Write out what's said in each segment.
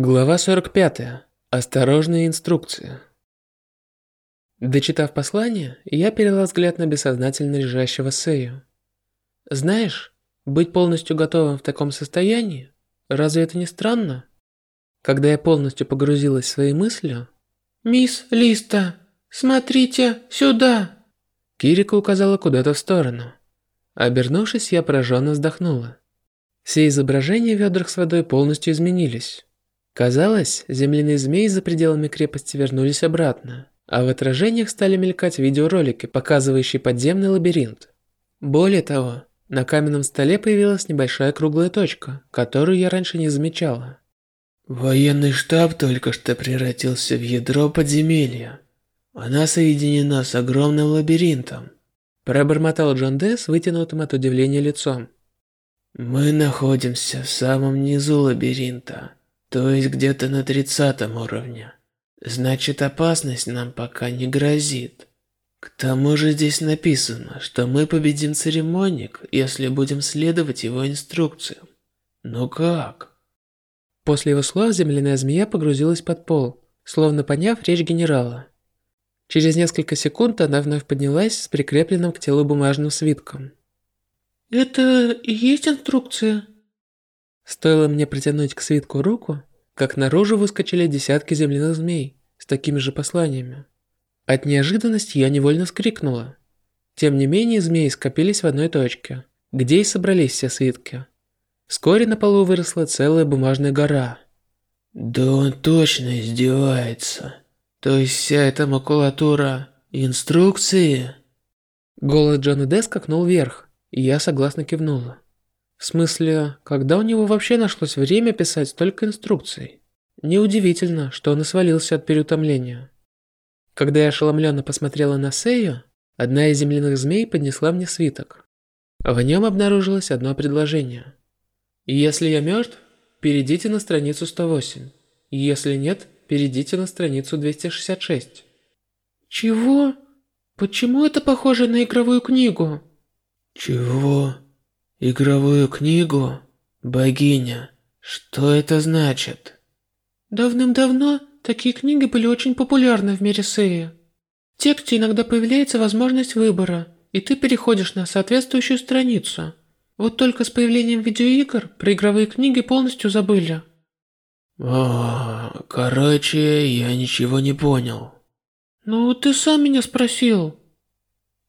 Глава 45. Осторожные инструкции. Дочитав послание, я перевела взгляд на бессознательно лежащего Сею. Знаешь, быть полностью готовым в таком состоянии, разве это не странно? Когда я полностью погрузилась в свои мысли... «Мисс Листа, смотрите сюда!» Кирика указала куда-то в сторону. Обернувшись, я пораженно вздохнула. Все изображения в ведрах с водой полностью изменились. Казалось, земляные змеи за пределами крепости вернулись обратно, а в отражениях стали мелькать видеоролики, показывающие подземный лабиринт. Более того, на каменном столе появилась небольшая круглая точка, которую я раньше не замечала. Военный штаб только что превратился в ядро подземелья. Она соединена с огромным лабиринтом. Пробормотал Джон Дэ с вытянутым от удивления лицом. Мы находимся в самом низу лабиринта. То есть где-то на тридцатом уровне. Значит, опасность нам пока не грозит. К тому же здесь написано, что мы победим церемоник, если будем следовать его инструкциям. Ну как? После его слов земляная змея погрузилась под пол, словно поняв речь генерала. Через несколько секунд она вновь поднялась с прикрепленным к телу бумажным свитком. «Это и есть инструкция?» Стоило мне протянуть к свитку руку, как наружу выскочили десятки земляных змей с такими же посланиями. От неожиданности я невольно вскрикнула. Тем не менее, змеи скопились в одной точке, где и собрались все свитки. Вскоре на полу выросла целая бумажная гора. Да он точно издевается. То есть вся эта макулатура инструкции? Голос Джона Д скакнул вверх, и я согласно кивнула. В смысле, когда у него вообще нашлось время писать столько инструкций? Неудивительно, что он и свалился от переутомления. Когда я ошеломленно посмотрела на Сею, одна из земляных змей поднесла мне свиток. В нем обнаружилось одно предложение. Если я мертв, перейдите на страницу 108. Если нет, перейдите на страницу 266. Чего? Почему это похоже на игровую книгу? Чего? Игровую книгу? Богиня. Что это значит? Давным-давно такие книги были очень популярны в мире Сеи. В тексте иногда появляется возможность выбора, и ты переходишь на соответствующую страницу. Вот только с появлением видеоигр про игровые книги полностью забыли. О, короче, я ничего не понял. Ну, ты сам меня спросил.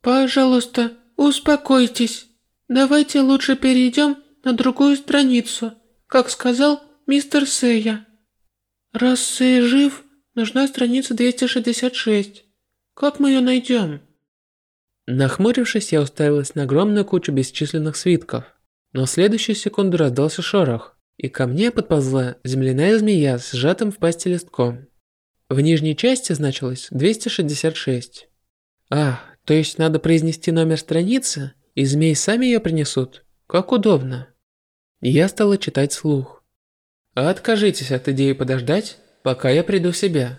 Пожалуйста, успокойтесь. Давайте лучше перейдем на другую страницу, как сказал мистер Сэя. Раз Сэй жив, нужна страница 266. Как мы ее найдем? Нахмурившись, я уставилась на огромную кучу бесчисленных свитков. Но в следующую секунду раздался шорох, и ко мне подползла земляная змея с сжатым в пасти листком. В нижней части значилось 266. А, то есть надо произнести номер страницы и змеи сами ее принесут. Как удобно. Я стала читать слух. Откажитесь от идеи подождать, пока я приду в себя.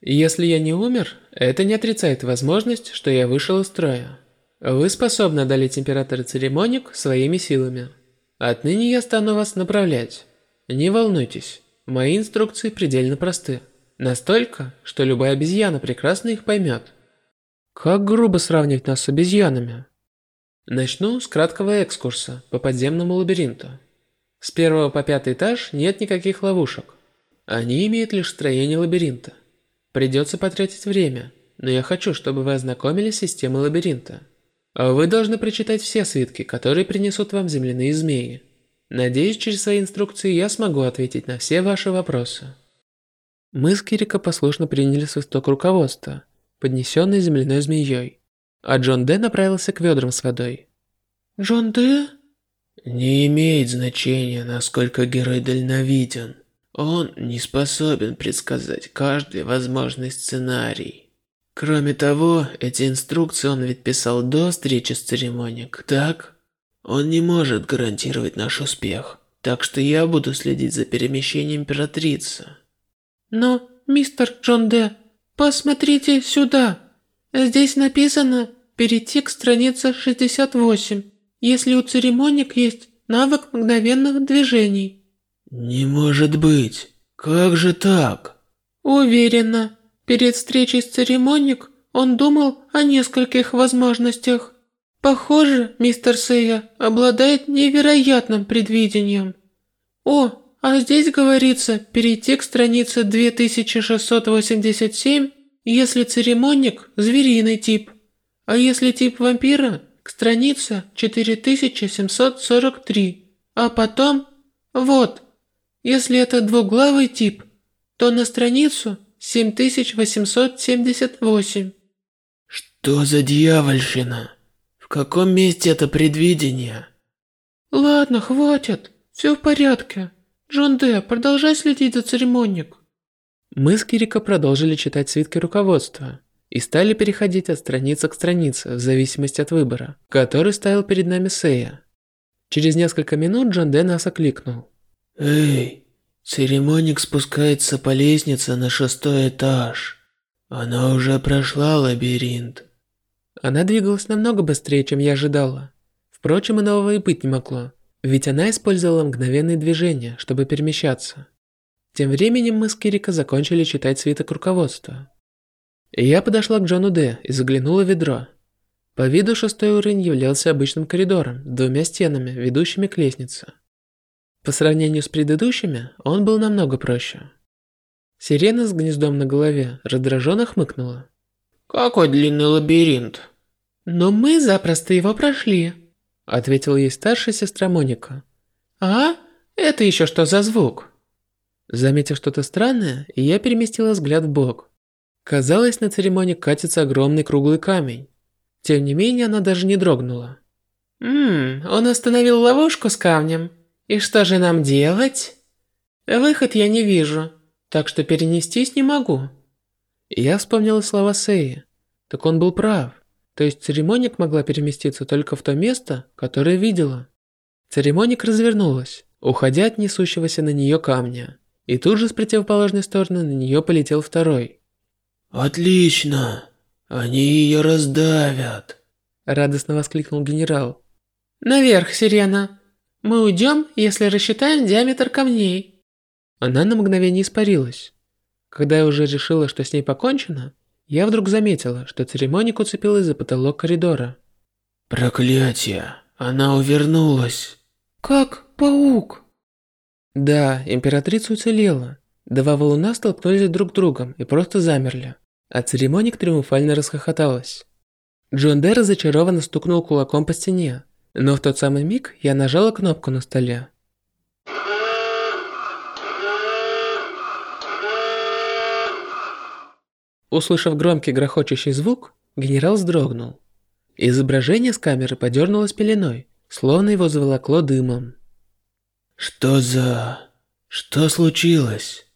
Если я не умер, это не отрицает возможность, что я вышел из строя. Вы способны одолеть императора церемоник своими силами. Отныне я стану вас направлять. Не волнуйтесь, мои инструкции предельно просты. Настолько, что любая обезьяна прекрасно их поймет. Как грубо сравнивать нас с обезьянами. Начну с краткого экскурса по подземному лабиринту. С первого по пятый этаж нет никаких ловушек. Они имеют лишь строение лабиринта. Придется потратить время, но я хочу, чтобы вы ознакомились с системой лабиринта. Вы должны прочитать все свитки, которые принесут вам земляные змеи. Надеюсь, через свои инструкции я смогу ответить на все ваши вопросы. Мы с Кирико послушно приняли свисток руководства, поднесенный земляной змеей. А Джон Д направился к ведрам с водой. Джон Д? Не имеет значения, насколько герой дальновиден. Он не способен предсказать каждый возможный сценарий. Кроме того, эти инструкции он ведь писал до встречи с церемоник, так? Он не может гарантировать наш успех, так что я буду следить за перемещением императрицы. Но, мистер Джон Д, посмотрите сюда. Здесь написано «Перейти к странице 68», если у церемоник есть навык мгновенных движений. Не может быть. Как же так? Уверена, перед встречей с церемоник он думал о нескольких возможностях. Похоже, мистер Сэя обладает невероятным предвидением. О, а здесь говорится перейти к странице 2687, если церемонник – звериный тип, а если тип вампира – к странице 4743, а потом – вот, если это двуглавый тип, то на страницу 7878. Что за дьявольщина? В каком месте это предвидение? Ладно, хватит. Все в порядке. Джон Д, продолжай следить за церемонник. Мы с Кирико продолжили читать свитки руководства и стали переходить от страницы к странице в зависимости от выбора, который ставил перед нами Сея. Через несколько минут Джон Д нас окликнул. Эй, церемоник спускается по лестнице на шестой этаж. Она уже прошла лабиринт. Она двигалась намного быстрее, чем я ожидала. Впрочем, иного и быть не могло, ведь она использовала мгновенные движения, чтобы перемещаться. Тем временем мы с Кирико закончили читать свиток руководства. Я подошла к Джону Д и заглянула в ведро. По виду шестой уровень являлся обычным коридором с двумя стенами, ведущими к лестнице. По сравнению с предыдущими, он был намного проще. Сирена с гнездом на голове раздраженно хмыкнула. «Какой длинный лабиринт!» «Но мы запросто его прошли», — ответила ей старшая сестра Моника. «А? Это еще что за звук?» Заметив что-то странное, я переместила взгляд в бок. Казалось, на церемонии катится огромный круглый камень. Тем не менее, она даже не дрогнула. «Ммм, он остановил ловушку с камнем. И что же нам делать?» «Выход я не вижу, так что перенестись не могу». Я вспомнила слова Сеи. Так он был прав. То есть церемоник могла переместиться только в то место, которое видела. Церемоник развернулась, уходя от несущегося на нее камня. И тут же с противоположной стороны на нее полетел второй. «Отлично! Они ее раздавят!» Радостно воскликнул генерал. «Наверх, Сирена! Мы уйдем, если рассчитаем диаметр камней!» Она на мгновение испарилась. Когда я уже решила, что с ней покончено, я вдруг заметила, что церемоник уцепилась за потолок коридора. «Проклятие! Она увернулась!» «Как паук!» Да, императрица уцелела. Два валуна столкнулись друг с другом и просто замерли. А церемоник триумфально расхохоталась. Джон Дэ разочарованно стукнул кулаком по стене, но в тот самый миг я нажала кнопку на столе. Услышав громкий грохочущий звук, генерал вздрогнул. Изображение с камеры подернулось пеленой, словно его заволокло дымом. Что за... Что случилось?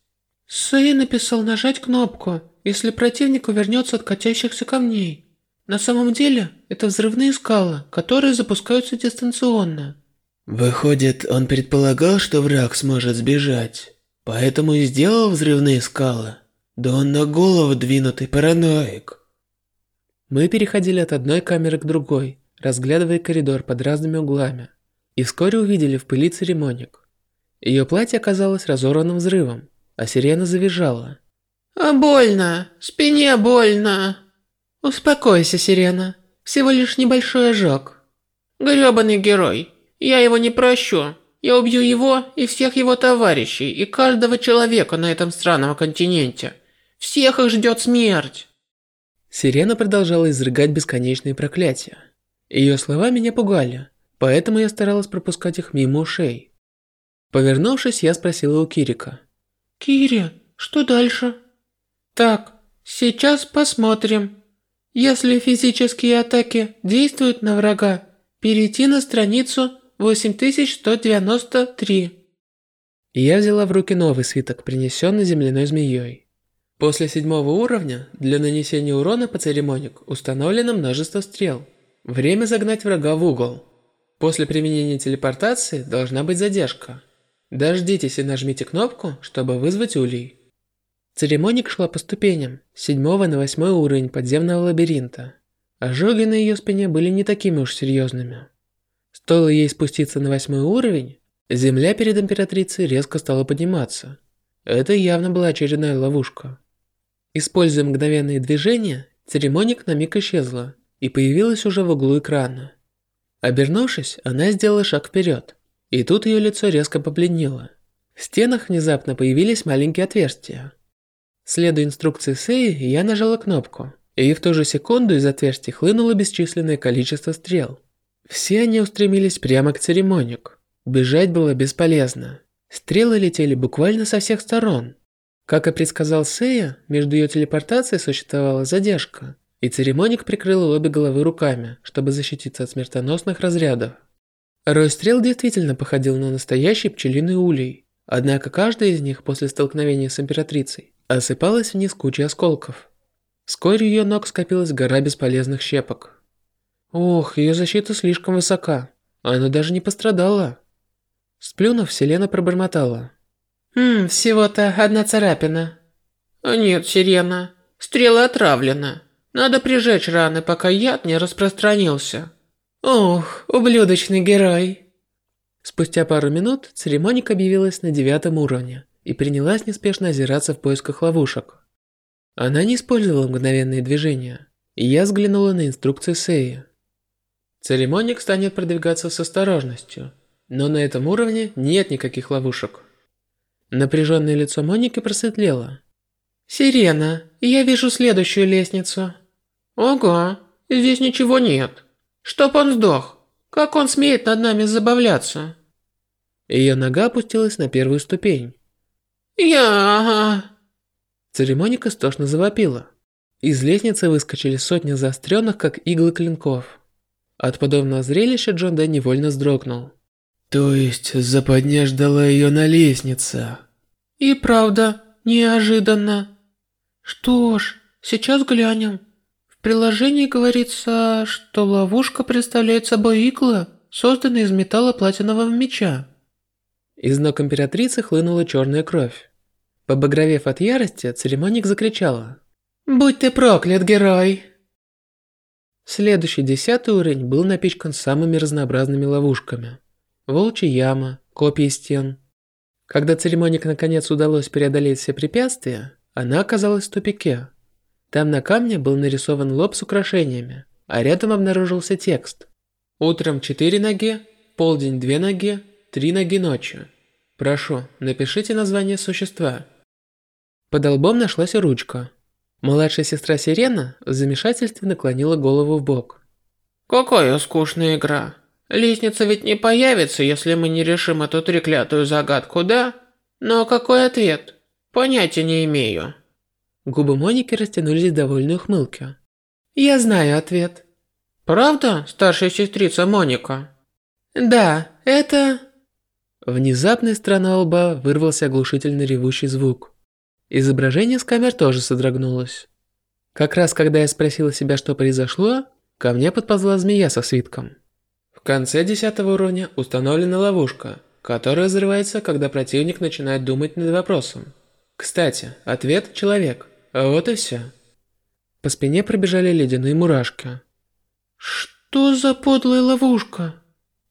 Сэй написал нажать кнопку, если противник увернется от катящихся камней. На самом деле, это взрывные скалы, которые запускаются дистанционно. Выходит, он предполагал, что враг сможет сбежать, поэтому и сделал взрывные скалы. Да он на голову двинутый параноик. Мы переходили от одной камеры к другой, разглядывая коридор под разными углами, и вскоре увидели в пыли церемоник. Ее платье оказалось разорванным взрывом, а сирена завизжала. «А больно! Спине больно!» «Успокойся, сирена. Всего лишь небольшой ожог». «Грёбаный герой. Я его не прощу. Я убью его и всех его товарищей, и каждого человека на этом странном континенте. Всех их ждет смерть!» Сирена продолжала изрыгать бесконечные проклятия. Ее слова меня пугали, поэтому я старалась пропускать их мимо ушей. Повернувшись, я спросила у Кирика. «Кири, что дальше?» «Так, сейчас посмотрим. Если физические атаки действуют на врага, перейти на страницу 8193». Я взяла в руки новый свиток, принесенный земляной змеей. После седьмого уровня для нанесения урона по церемоник установлено множество стрел. Время загнать врага в угол. После применения телепортации должна быть задержка. Дождитесь и нажмите кнопку, чтобы вызвать улей. Церемоник шла по ступеням, седьмого на восьмой уровень подземного лабиринта. Ожоги на ее спине были не такими уж серьезными. Стоило ей спуститься на восьмой уровень, земля перед императрицей резко стала подниматься – Это явно была очередная ловушка. Используя мгновенные движения, церемоник на миг исчезла и появилась уже в углу экрана. Обернувшись, она сделала шаг вперед, и тут ее лицо резко побледнело. В стенах внезапно появились маленькие отверстия. Следуя инструкции Сеи, я нажала кнопку, и в ту же секунду из отверстий хлынуло бесчисленное количество стрел. Все они устремились прямо к церемоник. Бежать было бесполезно. Стрелы летели буквально со всех сторон. Как и предсказал Сея, между ее телепортацией существовала задержка, и церемоник прикрыл обе головы руками, чтобы защититься от смертоносных разрядов. Рой стрел действительно походил на настоящий пчелиный улей, однако каждая из них после столкновения с императрицей осыпалась вниз кучей осколков. Вскоре ее ног скопилась гора бесполезных щепок. Ох, ее защита слишком высока, она даже не пострадала. Сплюнув, Селена пробормотала. «Ммм, всего-то одна царапина». «Нет, Сирена, стрела отравлена. Надо прижечь раны, пока яд не распространился». Ох, ублюдочный герой. Спустя пару минут церемоник объявилась на девятом уровне и принялась неспешно озираться в поисках ловушек. Она не использовала мгновенные движения, и я взглянула на инструкции Сеи. Церемоник станет продвигаться с осторожностью, но на этом уровне нет никаких ловушек. Напряженное лицо Моники просветлело. «Сирена, я вижу следующую лестницу». «Ого, здесь ничего нет». Чтоб он сдох. Как он смеет над нами забавляться? Ее нога опустилась на первую ступень. Я... Церемоника стошно завопила. Из лестницы выскочили сотни заостренных, как иглы клинков. От подобного зрелища Джон Дэ невольно вздрогнул. То есть западня ждала ее на лестнице? И правда, неожиданно. Что ж, сейчас глянем приложении говорится, что ловушка представляет собой иглы, созданные из металла платинового меча. Из ног императрицы хлынула черная кровь. Побагровев от ярости, церемоник закричала. «Будь ты проклят, герой!» Следующий десятый уровень был напичкан самыми разнообразными ловушками. Волчья яма, копии стен. Когда церемоник наконец удалось преодолеть все препятствия, она оказалась в тупике. Там на камне был нарисован лоб с украшениями, а рядом обнаружился текст. Утром четыре ноги, полдень две ноги, три ноги ночью. Прошу, напишите название существа. Под лбом нашлась ручка. Младшая сестра Сирена в замешательстве наклонила голову в бок. Какая скучная игра. Лестница ведь не появится, если мы не решим эту треклятую загадку, да? Но какой ответ? Понятия не имею. Губы Моники растянулись в довольной ухмылке. «Я знаю ответ». «Правда, старшая сестрица Моника?» «Да, это...» Внезапно из страны лба вырвался оглушительно ревущий звук. Изображение с камер тоже содрогнулось. Как раз когда я спросила себя, что произошло, ко мне подползла змея со свитком. В конце десятого уровня установлена ловушка, которая взрывается, когда противник начинает думать над вопросом. Кстати, ответ – человек – вот и все. По спине пробежали ледяные мурашки. Что за подлая ловушка?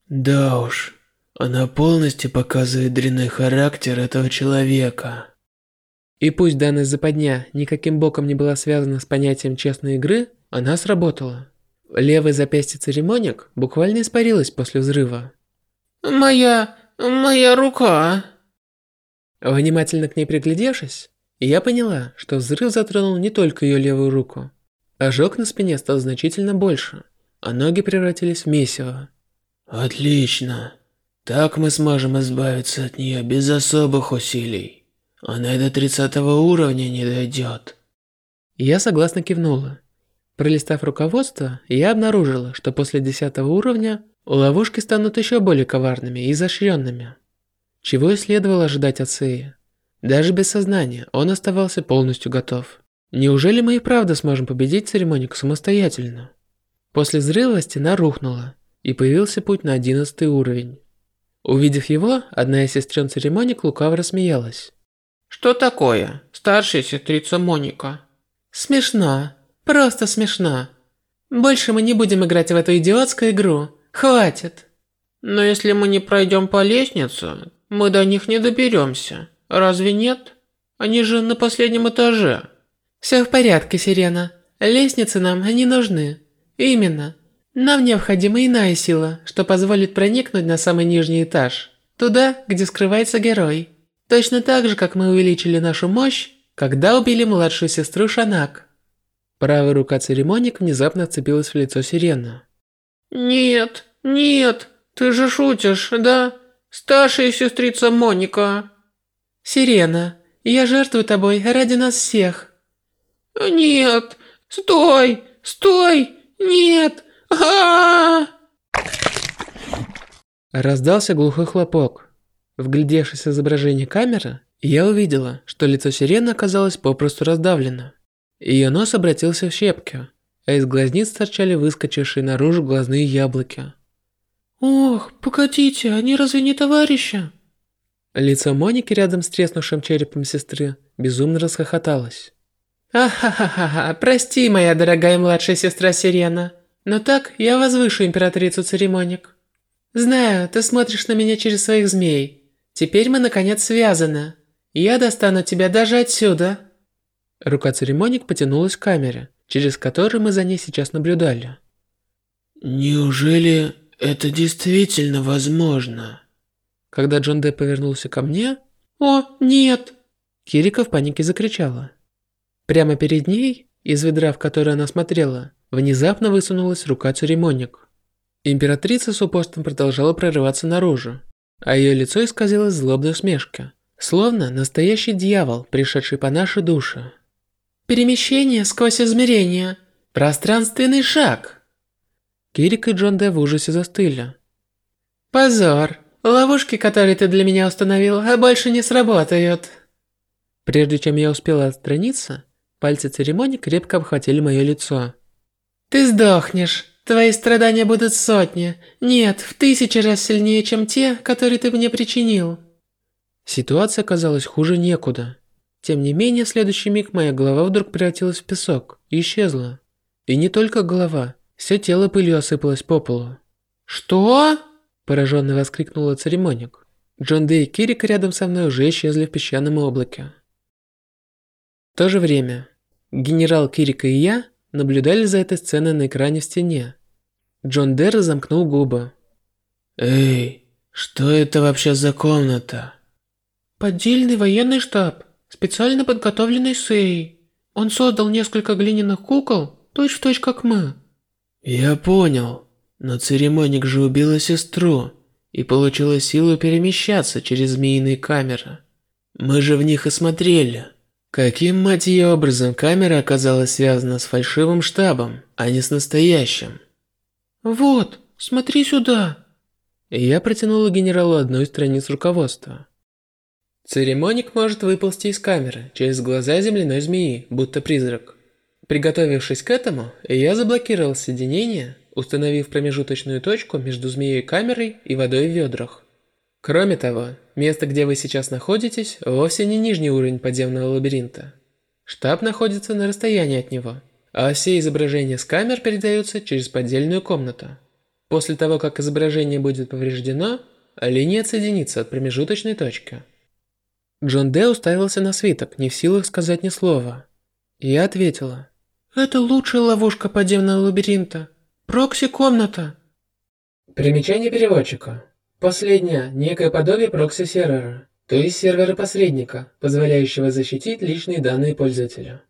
Да уж, она полностью показывает дрянной характер этого человека. И пусть данная западня никаким боком не была связана с понятием честной игры, она сработала. Левое запястье церемоник буквально испарилось после взрыва. «Моя... моя рука...» Внимательно к ней приглядевшись, и я поняла, что взрыв затронул не только ее левую руку. Ожог на спине стал значительно больше, а ноги превратились в месиво. Отлично. Так мы сможем избавиться от нее без особых усилий. Она до 30 уровня не дойдет. Я согласно кивнула. Пролистав руководство, я обнаружила, что после 10 уровня ловушки станут еще более коварными и изощренными. Чего и следовало ожидать от Сеи. Даже без сознания он оставался полностью готов. Неужели мы и правда сможем победить церемонику самостоятельно? После взрыва стена рухнула, и появился путь на одиннадцатый уровень. Увидев его, одна из сестрен церемоник лукаво рассмеялась. «Что такое, старшая сестрица Моника?» «Смешно. Просто смешно. Больше мы не будем играть в эту идиотскую игру. Хватит!» «Но если мы не пройдем по лестнице, мы до них не доберемся». Разве нет? Они же на последнем этаже. Все в порядке, Сирена. Лестницы нам не нужны. Именно. Нам необходима иная сила, что позволит проникнуть на самый нижний этаж. Туда, где скрывается герой. Точно так же, как мы увеличили нашу мощь, когда убили младшую сестру Шанак. Правая рука церемоник внезапно вцепилась в лицо Сирена. «Нет, нет, ты же шутишь, да? Старшая сестрица Моника». «Сирена, я жертвую тобой ради нас всех». «Нет, стой, стой, нет, а, Раздался глухой хлопок. Вглядевшись в изображение камеры, я увидела, что лицо сирены оказалось попросту раздавлено. Ее нос обратился в щепки, а из глазниц торчали выскочившие наружу глазные яблоки. «Ох, погодите, они разве не товарищи?» Лицо Моники рядом с треснувшим черепом сестры безумно расхохоталось. «Ахахаха, прости, моя дорогая младшая сестра Сирена, но так я возвышу императрицу церемоник. Знаю, ты смотришь на меня через своих змей. Теперь мы наконец связаны. Я достану тебя даже отсюда. Рука церемоник потянулась к камере, через которую мы за ней сейчас наблюдали. Неужели это действительно возможно? Когда Джон Дэ повернулся ко мне... О, нет! Кирика в панике закричала. Прямо перед ней, из ведра, в которое она смотрела, внезапно высунулась рука церемоник. Императрица с упорством продолжала прорываться наружу, а ее лицо исказилось злобной усмешкой, словно настоящий дьявол, пришедший по нашей душе. Перемещение сквозь измерения. Пространственный шаг. Кирик и Джон Де в ужасе застыли. Позор. Ловушки, которые ты для меня установил, а больше не сработают. Прежде чем я успела отстраниться, пальцы церемонии крепко обхватили мое лицо. Ты сдохнешь. Твои страдания будут сотни, нет, в тысячи раз сильнее, чем те, которые ты мне причинил. Ситуация казалась хуже некуда. Тем не менее, в следующий миг моя голова вдруг превратилась в песок и исчезла. И не только голова, все тело пылью осыпалось по полу. «Что?» – пораженно воскликнула церемоник. Джон Дэй и Кирик рядом со мной уже исчезли в песчаном облаке. В то же время, генерал Кирика и я наблюдали за этой сценой на экране в стене. Джон Дерр замкнул губы. «Эй, что это вообще за комната?» «Поддельный военный штаб, специально подготовленный Сей. Он создал несколько глиняных кукол, точь-в-точь как мы». «Я понял, но церемоник же убила сестру и получила силу перемещаться через змеиные камеры. Мы же в них и смотрели». Каким, мать ее, образом камера оказалась связана с фальшивым штабом, а не с настоящим? Вот, смотри сюда. Я протянула генералу одну из страниц руководства. Церемоник может выползти из камеры через глаза земляной змеи, будто призрак. Приготовившись к этому, я заблокировал соединение, установив промежуточную точку между змеей камерой и водой в ведрах. Кроме того, место, где вы сейчас находитесь, вовсе не нижний уровень подземного лабиринта. Штаб находится на расстоянии от него, а все изображения с камер передаются через поддельную комнату. После того, как изображение будет повреждено, линия отсоединится от промежуточной точки. Джон Дэ уставился на свиток, не в силах сказать ни слова. Я ответила. «Это лучшая ловушка подземного лабиринта. Прокси-комната». Примечание переводчика. Последняя – некое подобие прокси-сервера, то есть сервера-посредника, позволяющего защитить личные данные пользователя.